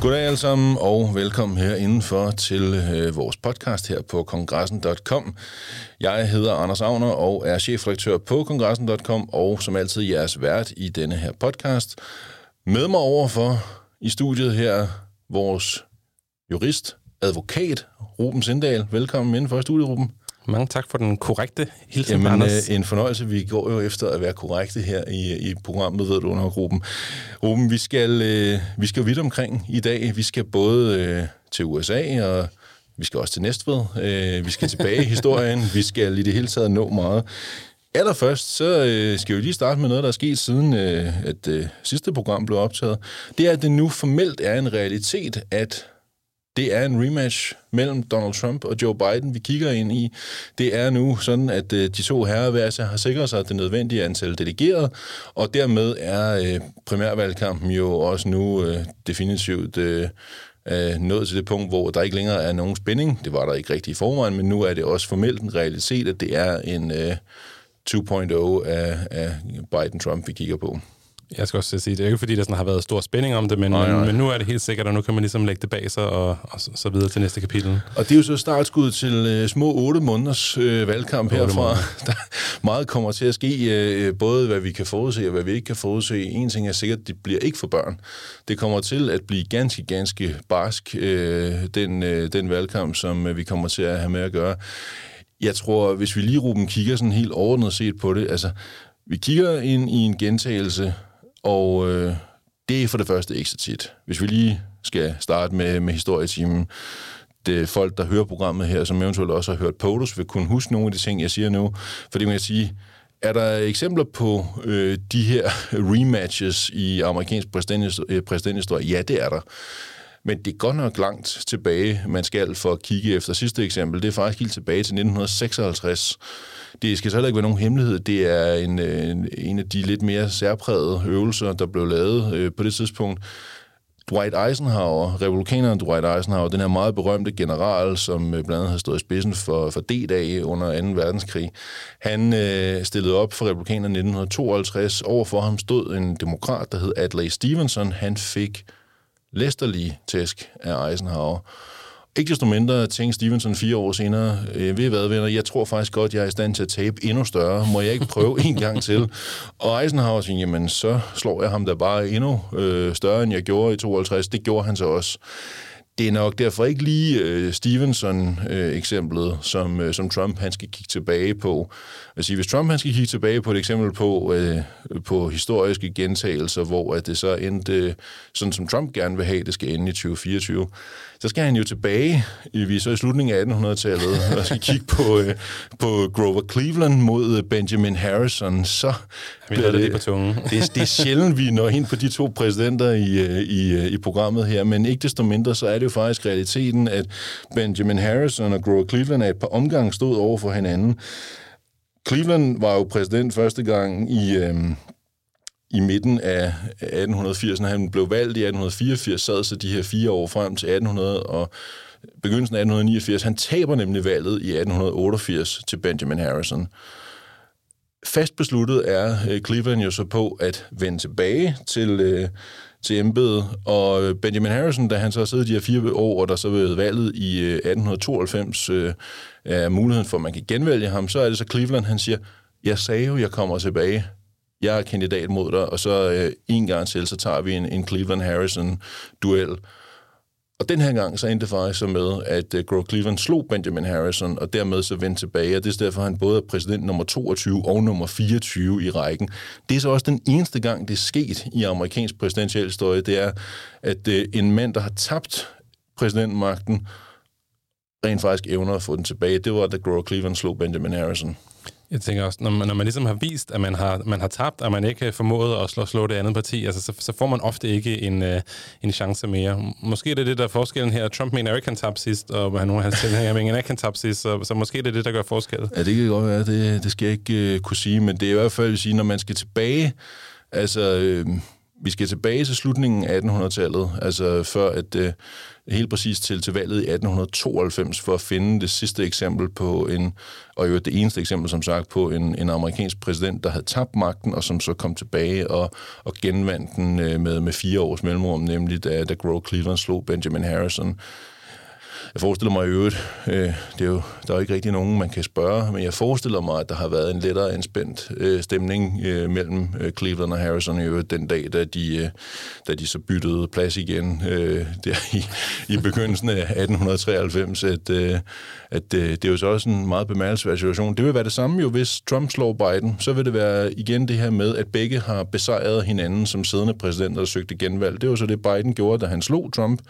Goddag alle sammen, og velkommen her indenfor til øh, vores podcast her på kongressen.com. Jeg hedder Anders Agner og er chefredaktør på kongressen.com, og som altid jeres vært i denne her podcast. Med mig overfor i studiet her vores jurist, advokat, Ruben Sindal. Velkommen indenfor i studiet, Ruben. Mange tak for den korrekte hilsen, Jamen, Anders. øh, en fornøjelse. Vi går jo efter at være korrekte her i, i programmet, ved du, under gruppen. Ruben, vi skal, øh, vi skal vidt omkring i dag. Vi skal både øh, til USA, og vi skal også til Næstved. Øh, vi skal tilbage i historien. Vi skal i det hele taget nå meget. Allerførst, så øh, skal vi lige starte med noget, der er sket siden, øh, at øh, sidste program blev optaget. Det er, at det nu formelt er en realitet, at det er en rematch mellem Donald Trump og Joe Biden, vi kigger ind i. Det er nu sådan, at øh, de to herrer hver har sikret sig det nødvendige antal delegerede, og dermed er øh, primærvalgkampen jo også nu øh, definitivt øh, nået til det punkt, hvor der ikke længere er nogen spænding. Det var der ikke rigtig i forvejen, men nu er det også formelt en realitet, at det er en øh, 2.0 af, af Biden-Trump, vi kigger på. Jeg skal også sige, det er ikke fordi, der sådan har været stor spænding om det, men, Nej, nej. men, nu er det helt sikkert, og nu kan man ligesom lægge det bag sig, og, og så, videre til næste kapitel. Og det er jo så startskud til øh, små otte måneders øh, valgkamp herfra. Der meget kommer til at ske, øh, både hvad vi kan forudse og hvad vi ikke kan forudse. En ting er sikkert, det bliver ikke for børn. Det kommer til at blive ganske, ganske barsk, øh, den, øh, den valgkamp, som øh, vi kommer til at have med at gøre. Jeg tror, hvis vi lige, Ruben, kigger sådan helt overordnet set på det, altså, vi kigger ind i en gentagelse, og øh, det er for det første ikke så tit. Hvis vi lige skal starte med, med historietimen, det er folk, der hører programmet her, som eventuelt også har hørt POTUS, vil kunne huske nogle af de ting, jeg siger nu. Fordi man kan sige, er der eksempler på øh, de her rematches i amerikansk præsidenthistorie? Ja, det er der. Men det er godt nok langt tilbage, man skal for at kigge efter sidste eksempel. Det er faktisk helt tilbage til 1956. Det skal så heller ikke være nogen hemmelighed. Det er en, en, en af de lidt mere særprægede øvelser, der blev lavet øh, på det tidspunkt. Dwight Eisenhower, republikaneren Dwight Eisenhower, den her meget berømte general, som øh, blandt andet havde stået i spidsen for, for D-dag under 2. verdenskrig, han øh, stillede op for republikanerne i 1952. Overfor ham stod en demokrat, der hed Adlai Stevenson. Han fik læsterlige tæsk af Eisenhower. Ikke desto mindre tænkte Stevenson fire år senere, øh, ved hvad, venner, jeg tror faktisk godt, jeg er i stand til at tabe endnu større. Må jeg ikke prøve en gang til? Og Eisenhower siger, jamen så slår jeg ham da bare endnu øh, større, end jeg gjorde i 52. Det gjorde han så også. Det er nok derfor ikke lige øh, Stevenson-eksemplet, som, øh, som Trump han skal kigge tilbage på. Sige, hvis Trump han skal kigge tilbage på et eksempel på, øh, på historiske gentagelser, hvor at det så endte, øh, sådan som Trump gerne vil have, det skal ende i 2024, så skal han jo tilbage, i, vi er så i slutningen af 1800-tallet, og skal kigge på, øh, på Grover Cleveland mod Benjamin Harrison, så Vi havde det lige på tungen. det, er- det er sjældent, vi når ind på de to præsidenter i, i, i programmet her, men ikke desto mindre, så er det jo faktisk realiteten, at Benjamin Harrison og Grover Cleveland af et par omgange stod over for hinanden. Cleveland var jo præsident første gang i, øh, i midten af 1880'erne. Han blev valgt i 1884, sad så de her fire år frem til 1800 og begyndelsen af 1889. Han taber nemlig valget i 1888 til Benjamin Harrison fast besluttet er øh, Cleveland jo så på at vende tilbage til, øh, til embedet, og øh, Benjamin Harrison, da han så har siddet de her fire år, og der så ved valget i øh, 1892 øh, er muligheden for, at man kan genvælge ham, så er det så Cleveland, han siger, jeg sagde jo, jeg kommer tilbage. Jeg er kandidat mod dig, og så øh, en gang til, så tager vi en, en Cleveland-Harrison-duel. Og den her gang så endte det faktisk så med, at øh, uh, Grover Cleveland slog Benjamin Harrison, og dermed så vendte tilbage, og det er derfor, han både er præsident nummer 22 og nummer 24 i rækken. Det er så også den eneste gang, det er sket i amerikansk præsidentiel historie, det er, at uh, en mand, der har tabt præsidentmagten, rent faktisk evner at få den tilbage. Det var, da Grover Cleveland slog Benjamin Harrison. Jeg tænker også, når man, når man ligesom har vist, at man har, man har tabt, og man ikke formået at slå, slå det andet parti, altså, så, så får man ofte ikke en, øh, en chance mere. Måske er det det, der er forskellen her. Trump mener, at Eric kan tabe sidst, og nogle af hans tilhængere mener, ikke, han tabte sidst, så, så måske er det det, der gør forskel. Ja, det kan godt være, det, det skal jeg ikke øh, kunne sige, men det er i hvert fald at sige, når man skal tilbage, altså... Øh, vi skal tilbage til slutningen af 1800-tallet, altså før at øh, helt præcis til, til valget i 1892, for at finde det sidste eksempel på en, og jo det eneste eksempel, som sagt, på en, en amerikansk præsident, der havde tabt magten, og som så kom tilbage og, og genvandt den øh, med, med fire års mellemrum, nemlig da, da Grover Cleveland slog Benjamin Harrison jeg forestiller mig i øvrigt, øh, det er jo, der er jo ikke rigtig nogen, man kan spørge, men jeg forestiller mig, at der har været en lettere anspændt øh, stemning øh, mellem øh, Cleveland og Harrison i øvrigt den dag, da de, øh, da de så byttede plads igen øh, der i, i begyndelsen af 1893, at, øh, at øh, det er jo så også en meget bemærkelsesværdig situation. Det vil være det samme jo, hvis Trump slår Biden, så vil det være igen det her med, at begge har besejret hinanden som siddende præsident, og søgte genvalg. Det var så det, Biden gjorde, da han slog Trump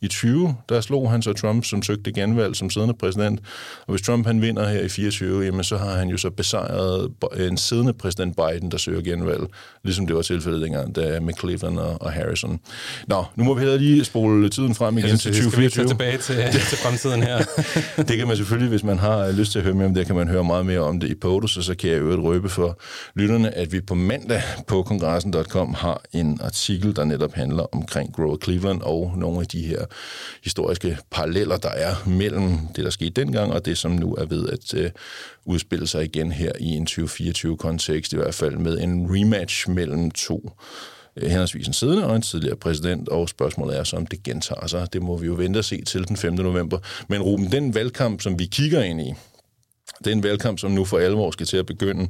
i 20. Der slog han så Trump som søgte genvalg som siddende præsident. Og hvis Trump han vinder her i 24, jamen, så har han jo så besejret en siddende præsident Biden, der søger genvalg, ligesom det var tilfældet dengang da med Cleveland og, og Harrison. Nå, nu må vi heller lige spole tiden frem igen til 2024. Skal vi tilbage til, til fremtiden her? det kan man selvfølgelig, hvis man har lyst til at høre mere om det, kan man høre meget mere om det i POTUS, og så kan jeg jo et røbe for lytterne, at vi på mandag på kongressen.com har en artikel, der netop handler omkring Grover Cleveland og nogle af de her historiske paralleller, der er mellem det, der skete dengang, og det, som nu er ved at øh, udspille sig igen her i en 2024-kontekst, i hvert fald med en rematch mellem to øh, henholdsvis en siddende og en tidligere præsident, og spørgsmålet er så, om det gentager sig. Det må vi jo vente og se til den 5. november. Men Ruben, den valgkamp, som vi kigger ind i, det er en valgkamp, som nu for alvor skal til at begynde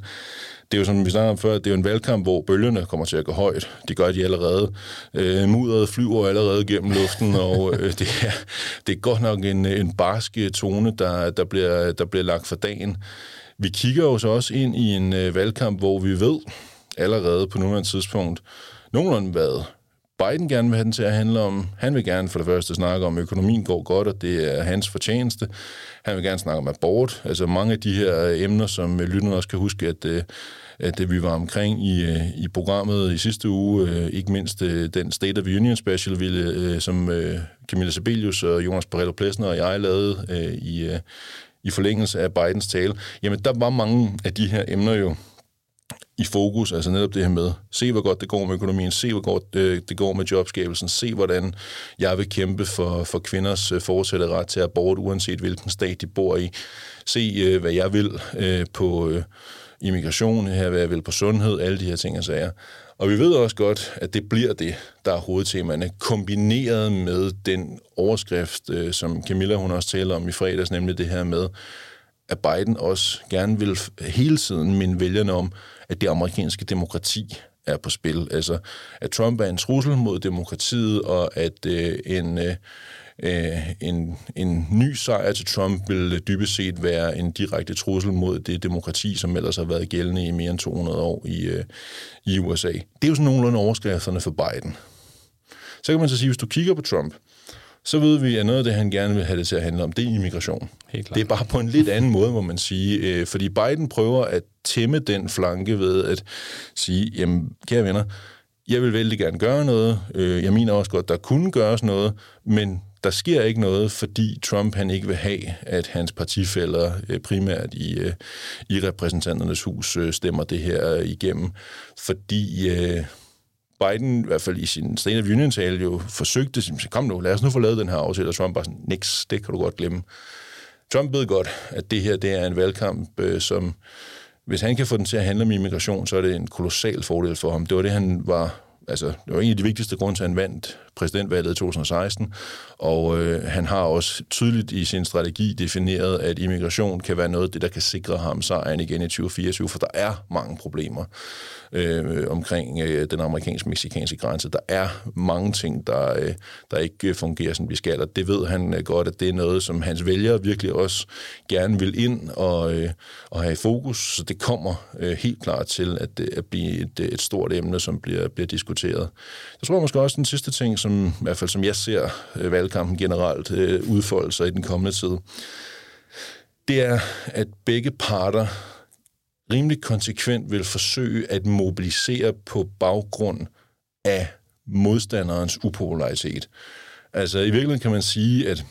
det er jo som vi snakkede om før, det er jo en valgkamp, hvor bølgerne kommer til at gå højt. Det gør de allerede. Øh, mudderet flyver allerede gennem luften, og øh, det, er, det er godt nok en, en barsk øh, tone, der, der, bliver, der bliver lagt for dagen. Vi kigger jo så også ind i en øh, valgkamp, hvor vi ved allerede på nuværende tidspunkt nogenlunde, hvad Biden gerne vil have den til at handle om. Han vil gerne for det første snakke om, at økonomien går godt, og det er hans fortjeneste. Han vil gerne snakke om abort. Altså mange af de her øh, emner, som øh, lytterne også kan huske, at øh, at det, vi var omkring i, i programmet i sidste uge, ikke mindst den State of Union special, ville, som Camilla Sebelius og Jonas Parello Plessner og jeg lavede i, i forlængelse af Bidens tale, jamen der var mange af de her emner jo i fokus, altså netop det her med, se hvor godt det går med økonomien, se hvor godt det, det går med jobskabelsen, se hvordan jeg vil kæmpe for, for kvinders øh, fortsatte ret til abort, uanset hvilken stat de bor i, se øh, hvad jeg vil på, immigration, her hvad jeg vil på sundhed, alle de her ting og sager. Og vi ved også godt, at det bliver det, der er hovedtemaerne, kombineret med den overskrift, som Camilla hun også taler om i fredags, nemlig det her med, at Biden også gerne vil hele tiden minde vælgerne om, at det amerikanske demokrati er på spil. Altså, at Trump er en trussel mod demokratiet, og at øh, en... Øh, øh en, en ny sejr til Trump vil øh, dybest set være en direkte trussel mod det demokrati, som ellers har været gældende i mere end 200 år i, øh, i USA. Det er jo sådan nogenlunde overskrifterne for Biden. Så kan man så sige, hvis du kigger på Trump, så ved vi, at noget af det, han gerne vil have det til at handle om, det er immigration. Helt klart. Det er bare på en lidt anden måde, må man sige. Øh, fordi Biden prøver at tæmme den flanke ved at sige, jamen, kære venner, jeg vil vældig gerne gøre noget. Øh, jeg mener også godt, der kunne gøres noget, men der sker ikke noget, fordi Trump han ikke vil have, at hans partifælder øh, primært i, i repræsentanternes hus stemmer det her igennem. Fordi Biden, i hvert fald i sin State of Union-tale, jo forsøgte, kom nu, lad os nu få lavet den her aftale, og Trump bare sådan, niks, det kan du godt glemme. Trump ved godt, at det her det er en valgkamp, øh, som hvis han kan få den til at handle om immigration, så er det en kolossal fordel for ham. Det var det, han var altså, det var en af de vigtigste grunde til, at han vandt præsidentvalget i 2016, og øh, han har også tydeligt i sin strategi defineret, at immigration kan være noget af det, der kan sikre ham sejren igen i 2024, for der er mange problemer øh, omkring øh, den amerikansk-meksikanske grænse. Der er mange ting, der, øh, der ikke fungerer, som vi skal, og det ved han øh, godt, at det er noget, som hans vælgere virkelig også gerne vil ind og, øh, og have i fokus, så det kommer øh, helt klart til at, øh, at blive et, øh, et stort emne, som bliver, bliver diskuteret. Jeg tror måske også den sidste ting, som i hvert fald som jeg ser øh, valgkampen generelt øh, udfolde sig i den kommende tid, det er, at begge parter rimelig konsekvent vil forsøge at mobilisere på baggrund af modstanderens upopularitet. Altså i virkeligheden kan man sige, at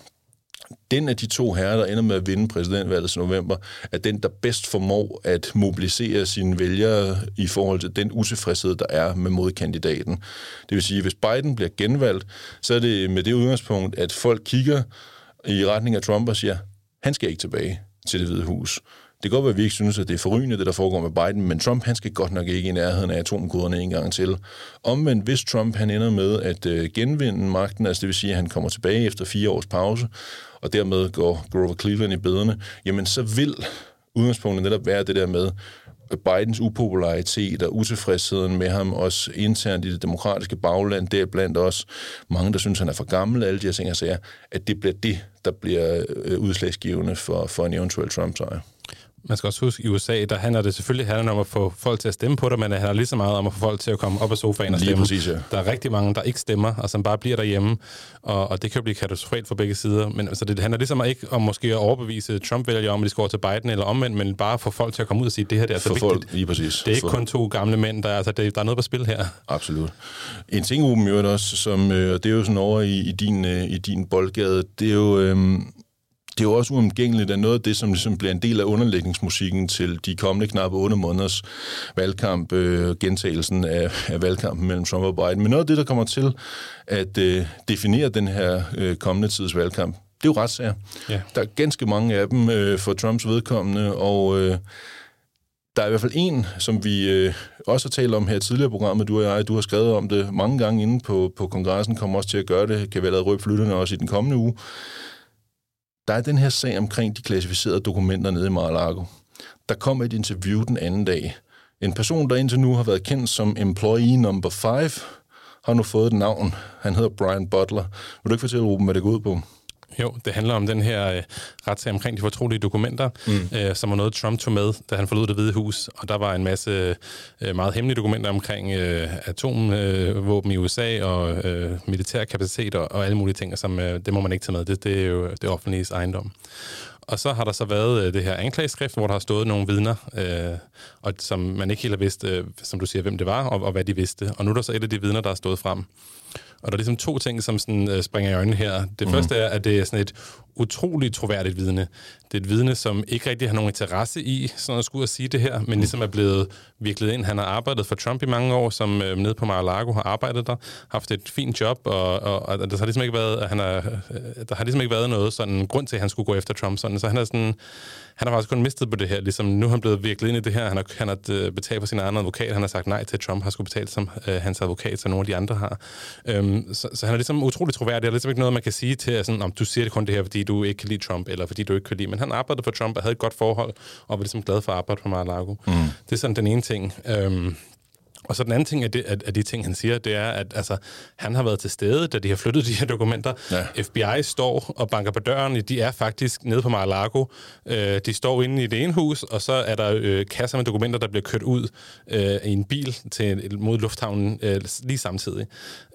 den af de to herrer, der ender med at vinde præsidentvalget i november, er den, der bedst formår at mobilisere sine vælgere i forhold til den utilfredshed, der er med modkandidaten. Det vil sige, at hvis Biden bliver genvalgt, så er det med det udgangspunkt, at folk kigger i retning af Trump og siger, han skal ikke tilbage til det hvide hus. Det kan godt være, at vi ikke synes, at det er forrygende, det der foregår med Biden, men Trump han skal godt nok ikke i nærheden af atomkoderne en gang til. Omvendt, hvis Trump han ender med at øh, genvinde magten, altså det vil sige, at han kommer tilbage efter fire års pause, og dermed går Grover Cleveland i bederne, jamen så vil udgangspunktet netop være det der med, Bidens upopularitet og utilfredsheden med ham, også internt i det demokratiske bagland, der blandt os mange, der synes, han er for gammel, alle de her ting, jeg siger, at det bliver det, der bliver øh, udslagsgivende for, for en eventuel Trump-sejr. Man skal også huske, i USA, der handler det selvfølgelig handler om at få folk til at stemme på det, men det handler lige så meget om at få folk til at komme op af sofaen og Lige stemme. præcis, ja. Der er rigtig mange, der ikke stemmer, og som bare bliver derhjemme, og, og det kan jo blive katastrofalt for begge sider. Men altså, det handler ligesom ikke om måske at overbevise Trump-vælgere om, at de skal over til Biden eller omvendt, men bare få folk til at komme ud og sige, at det her det er altså For vigtigt. folk, lige præcis. Det er ikke for, kun to gamle mænd, der, er- altså, det, der er noget på spil her. Absolut. En ting, Ruben, jo også, som, øh, det er jo sådan over i, i, din, øh, i din boldgade, det er jo... Øh, det er jo også uomgængeligt, at noget af det, som ligesom bliver en del af underlægningsmusikken til de kommende knap 8 måneders valgkamp, øh, gentagelsen af, af valgkampen mellem Trump og Biden, men noget af det, der kommer til at øh, definere den her øh, kommende tids valgkamp, det er jo retssager. Ja. Der er ganske mange af dem øh, for Trumps vedkommende, og øh, der er i hvert fald en, som vi øh, også har talt om her tidligere i programmet, du og jeg, du har skrevet om det mange gange inde på, på kongressen, kommer også til at gøre det, kan vi allerede røbe flytterne også i den kommende uge. Der er den her sag omkring de klassificerede dokumenter nede i Mar-a-Lago. Der kom et interview den anden dag. En person, der indtil nu har været kendt som employee number 5, har nu fået et navn. Han hedder Brian Butler. Vil du ikke fortælle, Ruben, hvad det går ud på? Jo, det handler om den her øh, retssag omkring de fortrolige dokumenter, mm. øh, som var noget, Trump tog med, da han forlod det hvide hus. Og der var en masse øh, meget hemmelige dokumenter omkring øh, atomvåben øh, i USA og øh, militær kapacitet og, og alle mulige ting, som øh, det må man ikke tage med. Det, det er jo det offentlige ejendom. Og så har der så været øh, det her anklageskrift, hvor der har stået nogle vidner, øh, og som man ikke helt har vidst, øh, som du siger, hvem det var, og, og hvad de vidste. Og nu er der så et af de vidner, der er stået frem. Og der er ligesom to ting, som sådan, øh, springer i øjnene her. Det mm. første er, at det er sådan et utroligt troværdigt vidne. Det er et vidne, som ikke rigtig har nogen interesse i sådan at skulle og sige det her, men ligesom er blevet viklet ind. Han har arbejdet for Trump i mange år, som øh, nede på Mar-a-Lago har arbejdet der, haft et fint job, og, og, og der har ligesom ikke været, han er, øh, der har ligesom ikke været noget sådan grund til, at han skulle gå efter Trump. Sådan. Så han er sådan, han har faktisk kun mistet på det her. Ligesom, nu er han blevet viklet ind i det her. Han har, han har øh, betalt for sin egen advokat. Han har sagt nej til, at Trump har skulle betale som øh, hans advokat, som nogle af de andre har. Øhm, så, så han er ligesom utrolig troværdig. Der er ligesom ikke noget, man kan sige til, at sådan, om du siger det kun det her, fordi du ikke kan lide Trump, eller fordi du ikke kan lide. Men han arbejdede for Trump og havde et godt forhold, og var ligesom glad for at arbejde på Mar-a-Lago. Mm. Det er sådan den ene ting. Øhm, og så den anden ting af, det, af, de ting, han siger, det er, at altså, han har været til stede, da de har flyttet de her dokumenter. Ja. FBI står og banker på døren. De er faktisk nede på Mar-a-Lago. Øh, de står inde i det ene hus, og så er der øh, kasser med dokumenter, der bliver kørt ud øh, i en bil til, mod lufthavnen øh, lige samtidig.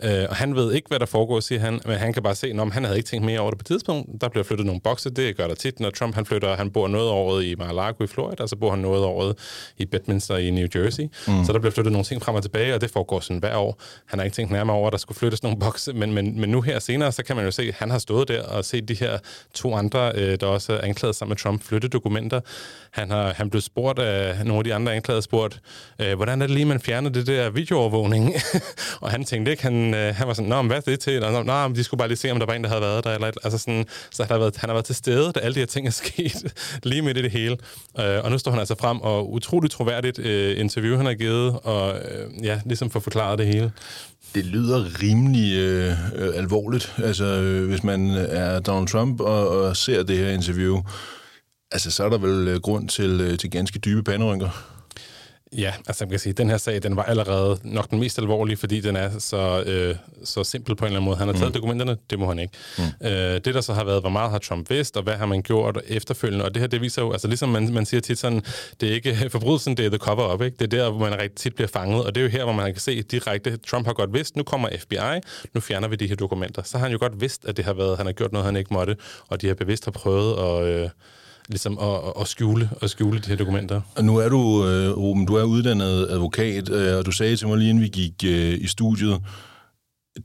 Øh, og han ved ikke, hvad der foregår, siger han, men han kan bare se, at han havde ikke tænkt mere over det på et tidspunkt. Der bliver flyttet nogle bokse, det gør der tit. Når Trump han flytter, han bor noget året i Mar-a-Lago i Florida, og så bor han noget året i Bedminster i New Jersey. Mm. Så der bliver flyttet nogle ting frem og tilbage, og det foregår sådan hver år. Han har ikke tænkt nærmere over, at der skulle flyttes nogle bokse, men, men, men nu her senere, så kan man jo se, at han har stået der og set de her to andre, øh, der også er anklaget sammen med Trump, flytte dokumenter. Han har han blev spurgt af nogle af de andre anklagede, spurgt, øh, hvordan er det lige, man fjerner det der videoovervågning? og han tænkte ikke, han, øh, han var sådan, nå, men hvad er det til? Og, nå, men de skulle bare lige se, om der var en, der havde været der. Eller, altså sådan, så han har, været, han har været til stede, da alle de her ting er sket, lige midt i det hele. Øh, og nu står han altså frem, og utroligt troværdigt øh, interview, han har givet, og øh, ja, ligesom for forklaret det hele. Det lyder rimelig øh, øh, alvorligt, altså øh, hvis man øh, er Donald Trump og, og ser det her interview, altså så er der vel øh, grund til, øh, til ganske dybe panderynker. Ja, altså man kan sige, at den her sag, den var allerede nok den mest alvorlige, fordi den er så, øh, så simpel på en eller anden måde. Han har taget mm. dokumenterne, det må han ikke. Mm. Øh, det, der så har været, hvor meget har Trump vidst, og hvad har man gjort efterfølgende, og det her, det viser jo, altså ligesom man, man siger tit sådan, det er ikke forbrydelsen, det er the cover-up, ikke? Det er der, hvor man rigtig tit bliver fanget, og det er jo her, hvor man kan se direkte, Trump har godt vidst, nu kommer FBI, nu fjerner vi de her dokumenter. Så har han jo godt vidst, at det har været, han har gjort noget, han ikke måtte, og de har bevidst har prøvet at... Øh, ligesom at, at- skjule, at skjule de her dokumenter. Og nu er du, øh, Ruben, du er uddannet advokat, øh, og du sagde til mig lige inden vi gik øh, i studiet,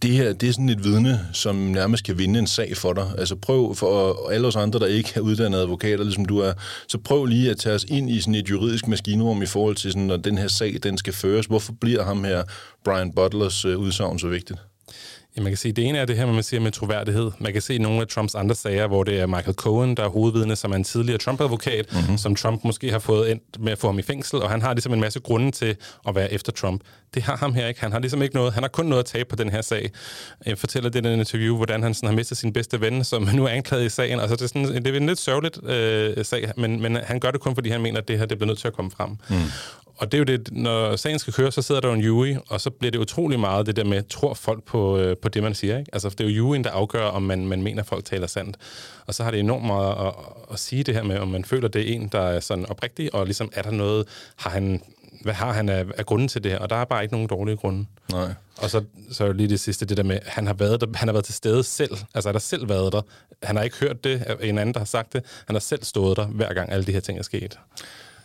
det her, det er sådan et vidne, som nærmest kan vinde en sag for dig. Altså prøv for alle os andre, der ikke er uddannet advokater, ligesom du er, så prøv lige at tage os ind i sådan et juridisk maskinrum i forhold til, sådan, når den her sag, den skal føres. Hvorfor bliver ham her, Brian Butlers øh, udsagn så vigtigt? Ja, man kan sige, det ene er det her, man siger med troværdighed. Man kan se nogle af Trumps andre sager, hvor det er Michael Cohen, der er hovedvidne, som er en tidligere Trump-advokat, mm-hmm. som Trump måske har fået endt med at få ham i fængsel, og han har ligesom en masse grunde til at være efter Trump. Det har ham her ikke. Han har ligesom ikke noget. Han har kun noget at tabe på den her sag. Jeg fortæller det i den interview, hvordan han sådan har mistet sin bedste ven, som nu er anklaget i sagen. Altså, det er, sådan, det er en lidt sørgeligt øh, sag, men, men han gør det kun, fordi han mener, at det her det bliver nødt til at komme frem. Mm. Og det er jo det, når sagen skal køre, så sidder der jo en jury, og så bliver det utrolig meget det der med, tror folk på, øh, på det, man siger. Ikke? Altså, det er jo juryen, der afgør, om man, man mener, at folk taler sandt. Og så har det enormt meget at, at sige det her med, om man føler, det er en, der er sådan oprigtig, og ligesom er der noget, har han, hvad har han af, af grunden til det her? Og der er bare ikke nogen dårlige grunde. Nej. Og så, så lige det sidste, det der med, han har, været der, han har været til stede selv. Altså, han har selv været der. Han har ikke hørt det af en anden, der har sagt det. Han har selv stået der, hver gang alle de her ting er sket.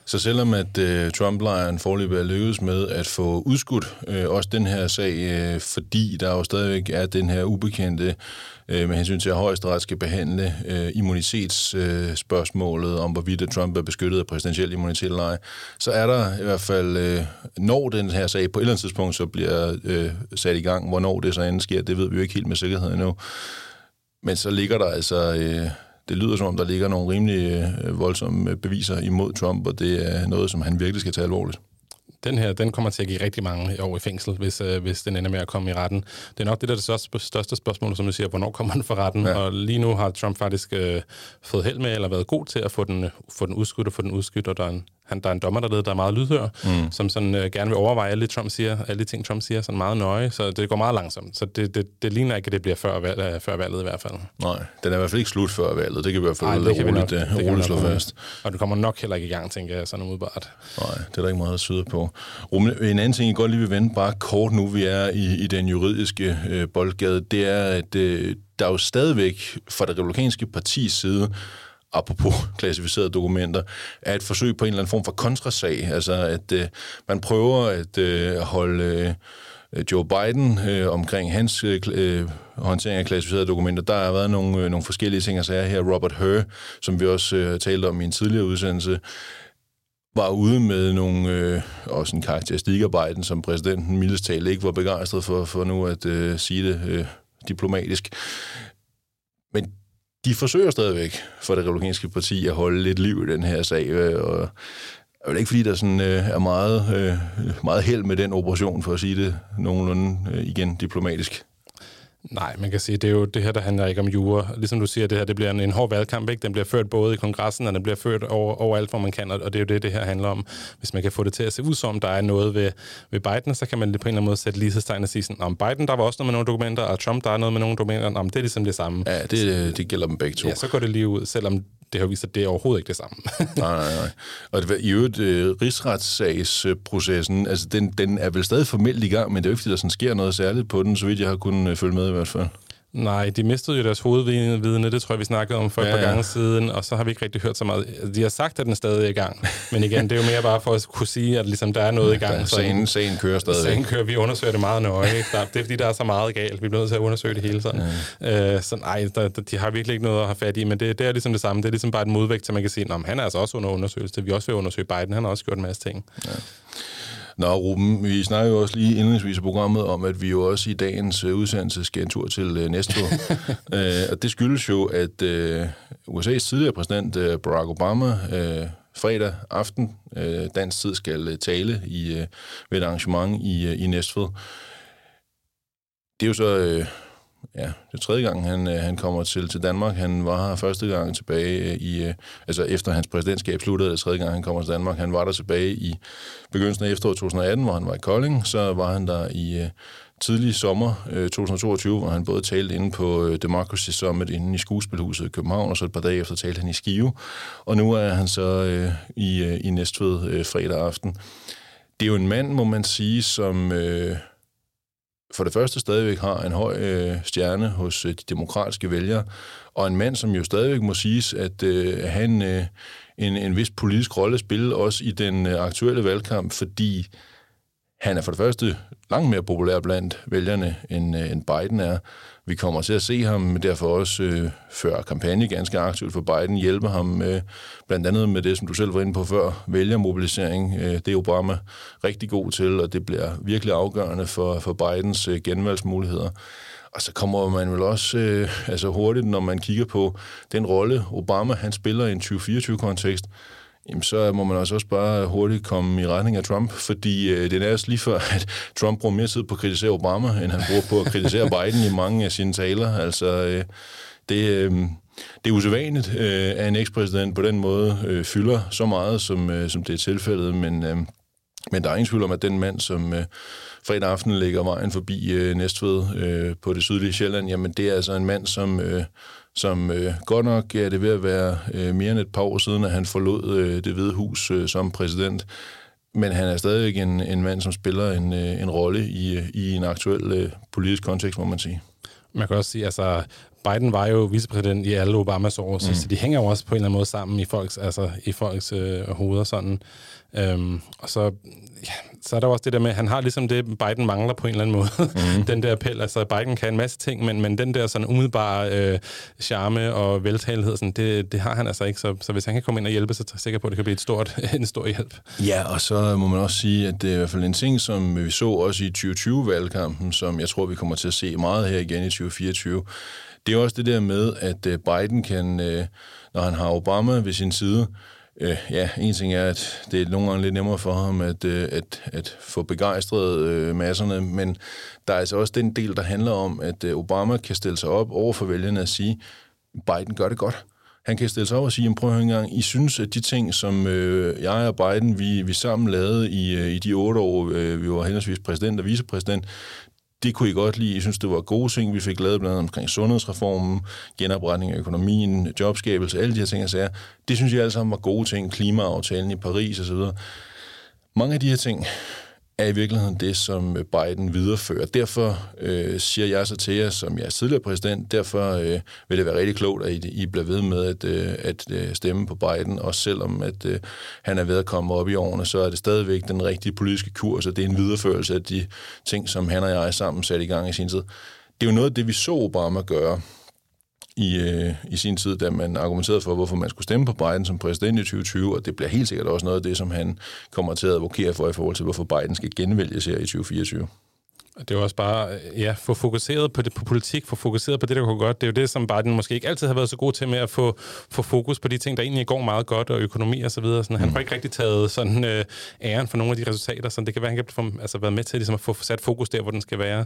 Så selvom at øh, Trump-lejren forløbet er lykkedes med at få udskudt øh, også den her sag, øh, fordi der jo stadigvæk er den her ubekendte øh, med hensyn til, at højesteret skal behandle øh, immunitetsspørgsmålet øh, om, hvorvidt Trump er beskyttet af præsidentiel immunitet eller ej, så er der i hvert fald, øh, når den her sag på et eller andet tidspunkt så bliver øh, sat i gang, hvornår det så end sker, det ved vi jo ikke helt med sikkerhed endnu. Men så ligger der altså... Øh, det lyder som om, der ligger nogle rimelig øh, voldsomme beviser imod Trump, og det er noget, som han virkelig skal tage alvorligt. Den her, den kommer til at give rigtig mange år i fængsel, hvis, øh, hvis den ender med at komme i retten. Det er nok det, der er det største, største spørgsmål, som du siger, hvornår kommer den for retten? Ja. Og lige nu har Trump faktisk øh, fået held med, eller været god til at få den, få den udskudt og få den udskudt, og der er en han, der er en dommer dernede, der er meget lydhør, mm. som sådan, øh, gerne vil overveje alle, Trump siger, alle de ting, Trump siger, sådan meget nøje. Så det går meget langsomt. Så det, det, det ligner ikke, at det bliver før, valg, øh, før valget i hvert fald. Nej, den er i hvert fald ikke slut før valget. Det kan vi i hvert fald Ej, det roligt, vi nok, det roligt slå fast. Og det kommer nok heller ikke i gang, tænker jeg, sådan umiddelbart. Nej, det er der ikke meget at syde på. Rumme, en anden ting, jeg godt lige vil vende bare kort nu, vi er i, i den juridiske øh, boldgade, det er, at øh, der er jo stadigvæk fra det republikanske partis side apropos klassificerede dokumenter, er et forsøg på en eller anden form for kontrasag. Altså, at øh, man prøver at øh, holde øh, Joe Biden øh, omkring hans øh, øh håndtering af klassificerede dokumenter. Der har været nogle, øh, nogle forskellige ting, altså her Robert Hur, som vi også øh, talte om i en tidligere udsendelse, var ude med nogle, øh, også en karakteristik af Biden, som præsidenten mildest talt ikke var begejstret for, for nu at øh, sige det øh, diplomatisk. Men de forsøger stadigvæk for det republikanske parti at holde lidt liv i den her sag, øh, og det er ikke fordi, der sådan, øh, er meget, øh, meget held med den operation, for at sige det nogenlunde øh, igen diplomatisk. Nej, man kan sige, det er jo det her, der handler ikke om jura. Ligesom du siger, det her det bliver en, en hård valgkamp. Ikke? Den bliver ført både i kongressen, og den bliver ført over, overalt, hvor man kan, og det er jo det, det her handler om. Hvis man kan få det til at se ud som, der er noget ved, ved Biden, så kan man på en eller anden måde sætte ligestegn og sige sådan, om Biden, der var også noget med nogle dokumenter, og Trump, der er noget med nogle dokumenter, om det er ligesom det samme. Ja, det, det gælder dem begge to. Ja, så går det lige ud, selvom det har vist, at det er overhovedet ikke det samme. nej, nej, nej. Og det, i øvrigt, øh, rigsretssagsprocessen, altså den, den er vel stadig formelt i gang, men det er jo ikke, fordi der sådan sker noget særligt på den, så vidt jeg har kunnet øh, følge med i hvert fald. Nej, de mistede jo deres hovedvidne, det tror jeg, vi snakkede om for ja, et par ja. gange siden, og så har vi ikke rigtig hørt så meget. De har sagt, at den stadig er i gang, men igen, det er jo mere bare for at kunne sige, at ligesom, der er noget ja, i gang. Der, sagen, sagen kører stadig. Sagen kører, vi undersøger det meget nøje. Ikke? Der, det er fordi, der er så meget galt. Vi bliver nødt til at undersøge det hele tiden. Ja. Øh, så nej, der, de har virkelig ikke noget at have fat i, men det, det er ligesom det samme. Det er ligesom bare et modvægt til, man kan sige, at han er altså også under undersøgelse. Vi også vil undersøge Biden. Han har også gjort en masse ting. Ja. Nå, Ruben, vi snakker jo også lige indringsvis i programmet om, at vi jo også i dagens uh, udsendelse skal en tur til uh, næste år. uh, og det skyldes jo, at uh, USA's tidligere præsident uh, Barack Obama uh, fredag aften uh, dansk tid skal uh, tale i, uh, ved et arrangement i, uh, i Næstved. Det er jo så... Uh, ja, det tredje gang, han, øh, han kommer til, til Danmark. Han var her første gang tilbage øh, i, øh, altså efter hans præsidentskab sluttede, det tredje gang, han kommer til Danmark. Han var der tilbage i begyndelsen af efteråret 2018, hvor han var i Kolding. Så var han der i tidlig sommer 2022, hvor han både talte inde på Democracy Summit inde i Skuespilhuset i København, og så et par dage efter talte han i Skive. Og nu er han så øh, i, i Næstved øh, fredag aften. Det er jo en mand, må man sige, som... Øh, for det første stadigvæk har en høj øh, stjerne hos øh, de demokratiske vælgere, og en mand, som jo stadigvæk må siges at øh, have en, øh, en, en vis politisk rolle at spille, også i den øh, aktuelle valgkamp, fordi han er for det første langt mere populær blandt vælgerne, end, øh, end Biden er. Vi kommer til at se ham derfor også øh, føre kampagne ganske aktivt for Biden, hjælpe ham øh, blandt andet med det, som du selv var inde på før, vælgermobilisering. Øh, det er Obama rigtig god til, og det bliver virkelig afgørende for, for Bidens øh, genvalgsmuligheder. Og så kommer man vel også øh, altså hurtigt, når man kigger på den rolle, Obama han spiller i en 2024-kontekst, jamen så må man altså også bare hurtigt komme i retning af Trump, fordi øh, det er også lige før, at Trump bruger mere tid på at kritisere Obama, end han bruger på at kritisere Biden i mange af sine taler. Altså, øh, det, øh, det er usædvanligt, øh, at en ekspræsident på den måde øh, fylder så meget, som, øh, som det er tilfældet, men, øh, men der er ingen tvivl om, at den mand, som øh, fredag aften ligger vejen forbi øh, Næstved øh, på det sydlige Sjælland, jamen det er altså en mand, som... Øh, som øh, godt nok er det ved at være øh, mere end et par år siden, at han forlod øh, det hvide hus øh, som præsident. Men han er stadig en, en mand, som spiller en, øh, en rolle i, i en aktuel øh, politisk kontekst, må man sige. Man kan også sige, altså Biden var jo vicepræsident i alle Obamas år, så, mm. så de hænger jo også på en eller anden måde sammen i folks, altså, i folks øh, hoveder sådan. Øhm, og så, ja, så er der også det der med, at han har ligesom det, Biden mangler på en eller anden måde. Mm. den der appel, altså Biden kan en masse ting, men, men den der sådan umiddelbare øh, charme og veltalighed, sådan, det, det har han altså ikke. Så, så hvis han kan komme ind og hjælpe, så er jeg sikker på, at det kan blive et stort, en stor hjælp. Ja, og så må man også sige, at det er i hvert fald en ting, som vi så også i 2020-valgkampen, som jeg tror, vi kommer til at se meget her igen i 2024. Det er også det der med, at øh, Biden kan, øh, når han har Obama ved sin side, Øh, ja, en ting er, at det er nogle gange lidt nemmere for ham at, øh, at, at få begejstret øh, masserne, men der er altså også den del, der handler om, at øh, Obama kan stille sig op over for vælgerne og sige, Biden gør det godt. Han kan stille sig op og sige, prøv at høre en gang, I synes, at de ting, som øh, jeg og Biden, vi, vi sammen lavede i, øh, i de otte år, øh, vi var henholdsvis præsident og vicepræsident, det kunne I godt lide. I synes, det var gode ting, vi fik lavet blandt andet omkring sundhedsreformen, genopretning af økonomien, jobskabelse, alle de her ting og sager. Det synes jeg alle sammen var gode ting. Klimaaftalen i Paris osv. Mange af de her ting er i virkeligheden det, som øh, Biden viderefører. Derfor øh, siger jeg så til jer, som jeg er tidligere præsident, derfor øh, vil det være rigtig klogt, at I, I bliver ved med at, øh, at øh, stemme på Biden, og selvom at øh, han er ved at komme op i årene, så er det stadigvæk den rigtige politiske kurs, og det er en videreførelse af de ting, som han og jeg sammen satte i gang i sin tid. Det er jo noget af det, vi så Obama gøre i, øh, i sin tid, da man argumenterede for, hvorfor man skulle stemme på Biden som præsident i 2020, og det bliver helt sikkert også noget af det, som han kommer til at advokere for i forhold til, hvorfor Biden skal genvælges her i 2024. Det er jo også bare, ja, få fokuseret på det på politik, få fokuseret på det, der går godt. Det er jo det, som Biden måske ikke altid har været så god til med at få, få fokus på de ting, der egentlig går meget godt, og økonomi og så videre. Sådan, han har ikke rigtig taget sådan øh, æren for nogle af de resultater, så det kan være, han kan få, altså, været med til ligesom, at få sat fokus der, hvor den skal være.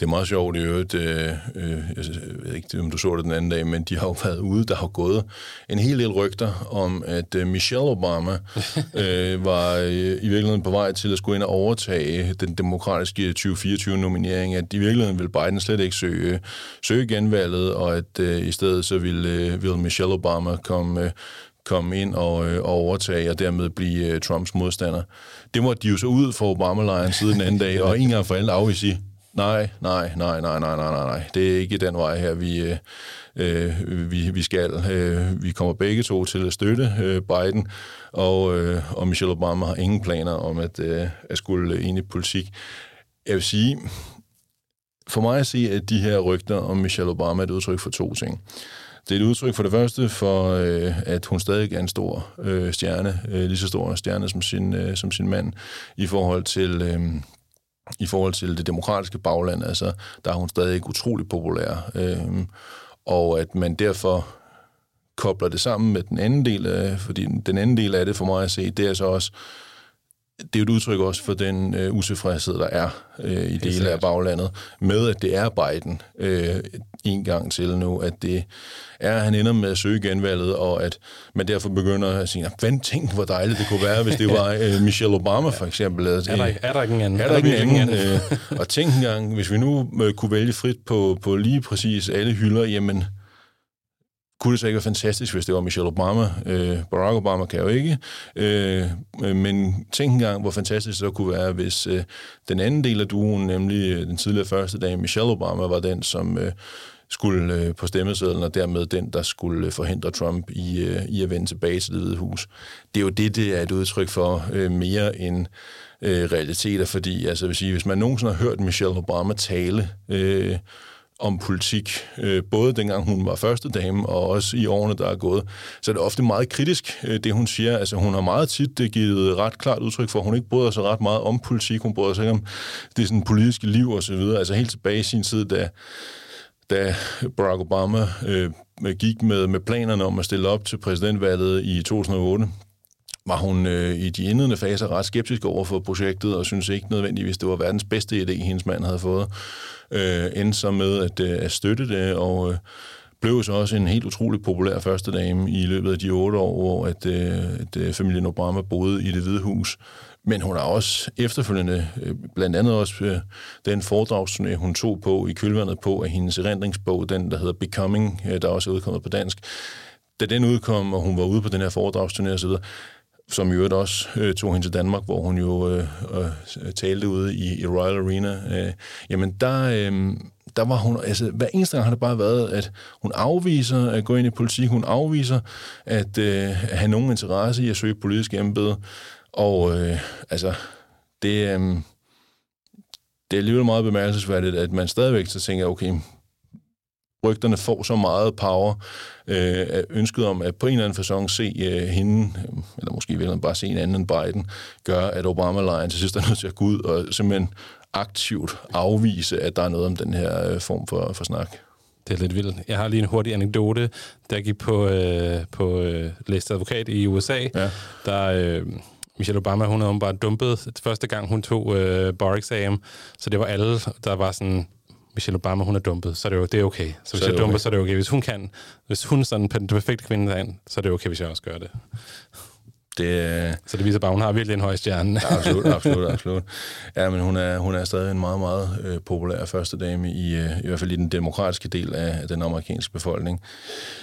Det er meget sjovt i øvrigt, øh, øh, jeg ved ikke, om du så det den anden dag, men de har jo været ude, der har gået en hel del rygter om, at øh, Michelle Obama øh, var øh, i virkeligheden på vej til at skulle ind og overtage den demokratiske 2024-nominering, at i virkeligheden vil Biden slet ikke søge, søge genvalget, og at øh, i stedet så ville, øh, ville Michelle Obama komme... Øh, komme ind og, øh, og overtage og dermed blive øh, Trumps modstander. Det måtte de jo så ud for Obama-lejren siden den anden dag, og en gang for alle afvise nej, nej, nej, nej, nej, nej, nej, det er ikke den vej her, vi, øh, øh, vi, vi skal. Øh, vi kommer begge to til at støtte øh, Biden, og, øh, og Michelle Obama har ingen planer om at, øh, at skulle ind i politik. Jeg vil sige, for mig at sige, at de her rygter om Michelle Obama er et udtryk for to ting. Det er et udtryk for det første for, øh, at hun stadig er en stor øh, stjerne, øh, lige så stor stjerne som sin, øh, som sin mand, i forhold til, øh, i forhold til det demokratiske bagland. Altså, der er hun stadig utrolig populær. Øh, og at man derfor kobler det sammen med den anden del af, fordi den anden del af det for mig at se, det er så også, det er et udtryk også for den øh, utilfredshed, der er øh, i dele af baglandet, med at det er Biden øh, en gang til nu, at det er, at han ender med at søge genvalget, og at man derfor begynder at sige, hvad tænk, hvor dejligt det kunne være, hvis det var øh, Michelle Obama for eksempel. Er der, er der ikke en anden? Er der ikke en anden? Øh, og tænk engang, hvis vi nu øh, kunne vælge frit på, på lige præcis alle hylder, jamen, kunne det så ikke være fantastisk, hvis det var Michelle Obama? Øh, Barack Obama kan jo ikke. Øh, øh men tænk engang, hvor fantastisk det så kunne være, hvis øh, den anden del af duen, nemlig øh, den tidligere første dag, Michelle Obama, var den, som, øh, skulle øh, på stemmesedlen, og dermed den, der skulle øh, forhindre Trump i, øh, i at vende tilbage til det hvide hus. Det er jo det, det er et udtryk for øh, mere end øh, realiteter, fordi altså, vil sige, hvis man nogensinde har hørt Michelle Obama tale øh, om politik, øh, både dengang hun var første dame, og også i årene, der er gået, så er det ofte meget kritisk, øh, det hun siger. Altså, hun har meget tit det givet ret klart udtryk for, at hun ikke bryder sig ret meget om politik, hun bryder sig ikke om det sådan, politiske liv og så videre. Altså helt tilbage i sin tid, da, da Barack Obama øh, gik med, med planerne om at stille op til præsidentvalget i 2008, var hun øh, i de indledende faser ret skeptisk over for projektet, og synes ikke nødvendigvis, det var verdens bedste idé, hendes mand havde fået. Øh, endte så med at, øh, at støtte det, og øh, blev så også en helt utrolig populær første dame i løbet af de otte år, hvor at, øh, at øh, familien Obama boede i det hvide hus. Men hun har også efterfølgende, øh, blandt andet også øh, den foredragsturné, hun tog på i kølvandet på af hendes erindringsbog, den der hedder Becoming, øh, der også er udkommet på dansk. Da den udkom, og hun var ude på den her foredragsturné osv., som i øvrigt også øh, tog hende til Danmark, hvor hun jo øh, øh, talte ude i, i Royal Arena, øh, jamen der, øh, der var hun, altså hver eneste gang har det bare været, at hun afviser at gå ind i politik, hun afviser at, øh, at have nogen interesse i at søge politisk embede, og øh, altså, det, øh, det er alligevel meget bemærkelsesværdigt, at man stadigvæk så tænker, okay, rygterne får så meget power, øh, ønsket om at på en eller anden fasong se øh, hende, eller måske vil bare se en anden end Biden, gør, at Obama-lejren til sidst er nødt til at gå ud og simpelthen aktivt afvise, at der er noget om den her øh, form for, for snak. Det er lidt vildt. Jeg har lige en hurtig anekdote. Jeg gik på, øh, på øh, læste advokat i USA, ja. der... Øh, Michelle Obama, hun havde bare dumpet første gang, hun tog øh, bar-exam, så det var alle, der var sådan, Michelle Obama, hun er dumpet, så er det, jo, det er okay. Så hvis så jeg dumper, okay. så er det okay. Hvis hun kan, hvis hun er sådan den perfekte kvinde så er det okay, hvis jeg også gør det. Det, så det viser bare, at hun har virkelig en høj stjerne. absolut, absolut, absolut. Ja, men hun er, hun er stadig en meget, meget øh, populær første dame, i, øh, i hvert fald i den demokratiske del af den amerikanske befolkning.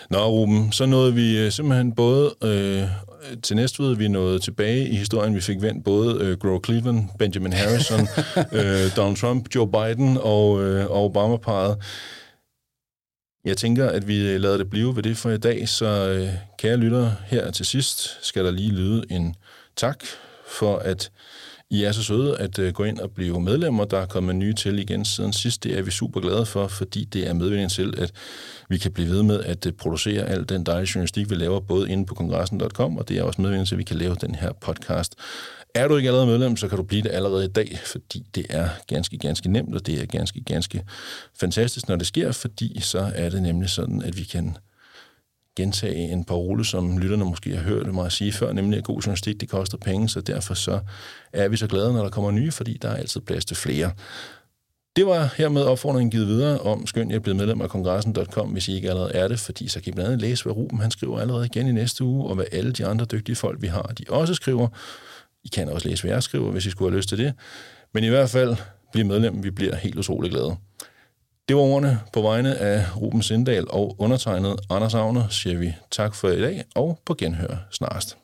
Nå, Ruben, så nåede vi øh, simpelthen både øh, til næste vi nåede tilbage i historien. Vi fik vendt både øh, Grover Cleveland, Benjamin Harrison, øh, Donald Trump, Joe Biden og, øh, og Obama-paret. Jeg tænker, at vi øh, lader det blive ved det for i dag, så øh, kære lyttere, her til sidst skal der lige lyde en tak for, at I er så søde at øh, gå ind og blive medlemmer. Der er kommet nye til igen siden sidst. Det er vi super glade for, fordi det er medvirkning til, at vi kan blive ved med at øh, producere al den dejlige journalistik, vi laver, både inde på kongressen.com, og det er også medvirkning til, at vi kan lave den her podcast. Er du ikke allerede medlem, så kan du blive det allerede i dag, fordi det er ganske, ganske nemt, og det er ganske, ganske fantastisk, når det sker, fordi så er det nemlig sådan, at vi kan gentage en parole, som lytterne måske har hørt mig sige før, nemlig at god journalistik, det koster penge, så derfor så er vi så glade, når der kommer nye, fordi der er altid plads til flere. Det var hermed opfordringen givet videre om, skøn jeg er blevet medlem af kongressen.com, hvis I ikke allerede er det, fordi så kan I blandt andet læse, hvad Ruben han skriver allerede igen i næste uge, og hvad alle de andre dygtige folk, vi har, de også skriver. I kan også læse, hvad jeg skriver, hvis I skulle have lyst til det. Men i hvert fald, bliv medlem, vi bliver helt utrolig glade. Det var ordene på vegne af Ruben Sindal og undertegnet Anders Agner, siger vi tak for i dag, og på genhør snarest.